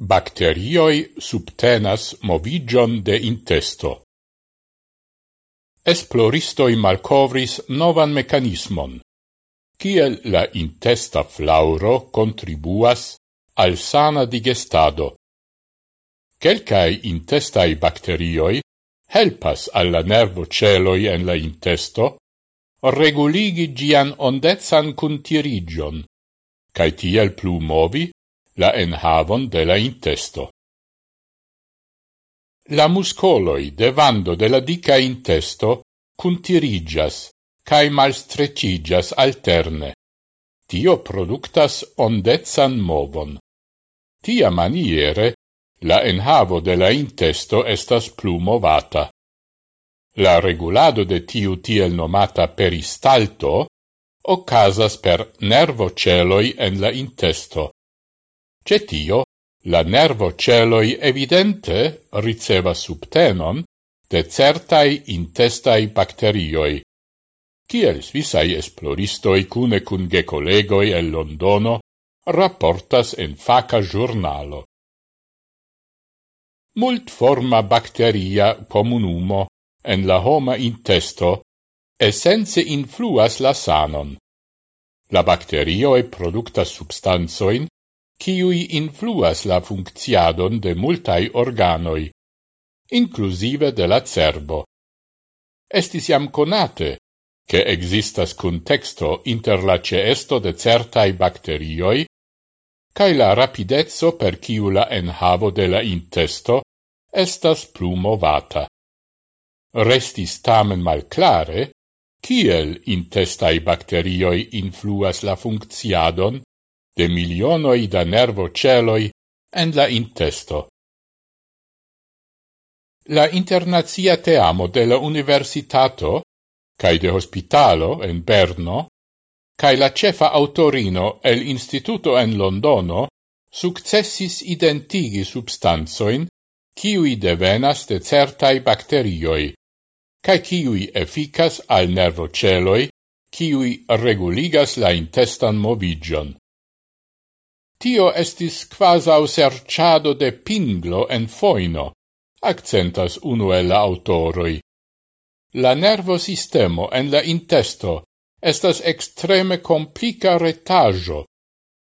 Bacterioi subtenas movigion de intesto. Esploristoi malcovris novan mecanismon, kiel la intesta flauro contribuas al sana digestado. Quelcae intestai bacterioi helpas alla nervo celoi en la intesto reguligi gian ondezan cuntirigion, cae tiel plu movi la enhavon de la intesto. La muscoloi de vando de la dica intesto cuntirigias cae malstrecigias alterne. Tio productas ondezan movon. Tia maniere la enhavo de la intesto estas plu movata. La regulado de tiu tiel nomata peristalto ocasas per nervoceloi en la intesto, Cetio, la nervo celoi evidente riceva subtenon de certai intestai bacterioi. Ciel svisai esploristoi cune cun gecolegoi el Londono rapportas en faca giornalo. Mult forma bacteria comunumo en la homa intesto essenze influas la sanon. La bacterioe productas substanzoin kiui influas la funcciadon de multai organoi, inclusive de la cerbo. Estis iam conate, che existas contexto inter la ceesto de certai bacterioi, cae la rapidezzo per ciu la enhavo de la intesto estas plumovata. Restis tamen malclare, kiel intestai bacterioi influas la funcciadon de milionoi da nervo celoi en la intesto. La internazia teamo de la universitato, cae de hospitalo en Berno, cae la cefa autorino el instituto en Londono, successis identigi substanzoin, ciui devenas de certai bacterioi, cae ciui efficas al nervoceloi, ciui reguligas la intestan movigion. Tio estis quasau serciado de pinglo en foino, accentas unu el autoroi. La nervo sistemo en la intesto estas extreme complica retajo,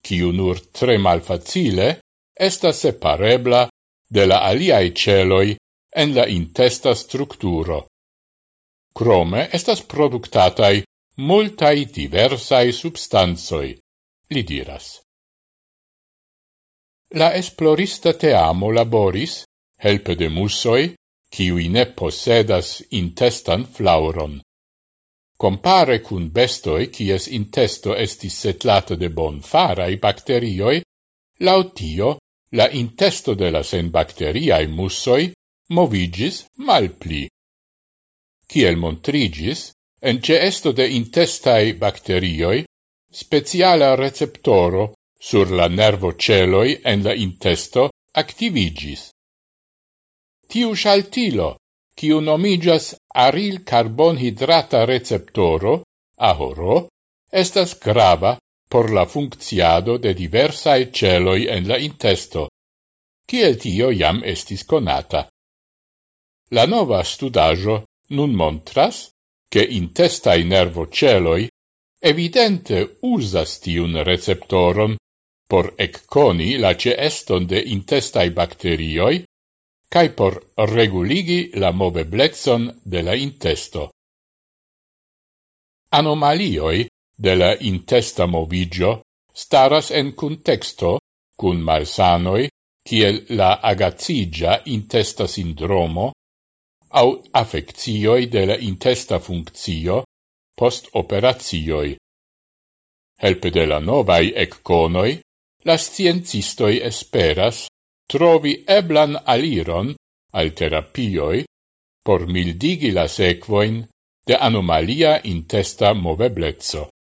kiu nur tre malfacile estas separebla de la aliae celoi en la intesta structuro. Crome estas productatai multai diversai substanzoi, li diras la esplorista teamo laboris, helpe de musoi, kiui ne posedas intestan flauron. Compare cun bestoi, kies intesto estis setlata de bonfarai bacterioi, lautio la intesto de la senbacteriae musoi movigis malpli. Ciel montrigis, en ceesto de intestai bacterioi, speciala receptoro sur la nervo celoi en la intesto activigis. Tiu shaltilo, kiu nomigas aril carbonhidrata receptoro, ahoro, estas grava por la funcciado de diversae celoi en la intesto, kiel tio jam estis conata. La nova studajo nun montras che intestai nervoceloi evidente usas tiun receptoron por ecconi la ceeston de intestai bacterioi, cae por reguligi la moveblezon de la intesto. Anomalioi de la intesta movigio staras en contexto cun malsanoi kiel la agazigia intesta sindromo au affectioi de la intesta funzio post operazioi. Helpe de la novai ecconoi, la sciencistoi esperas trovi eblan aliron al terapioi por mildigi la sequoin de anomalia intesta moveblezzo.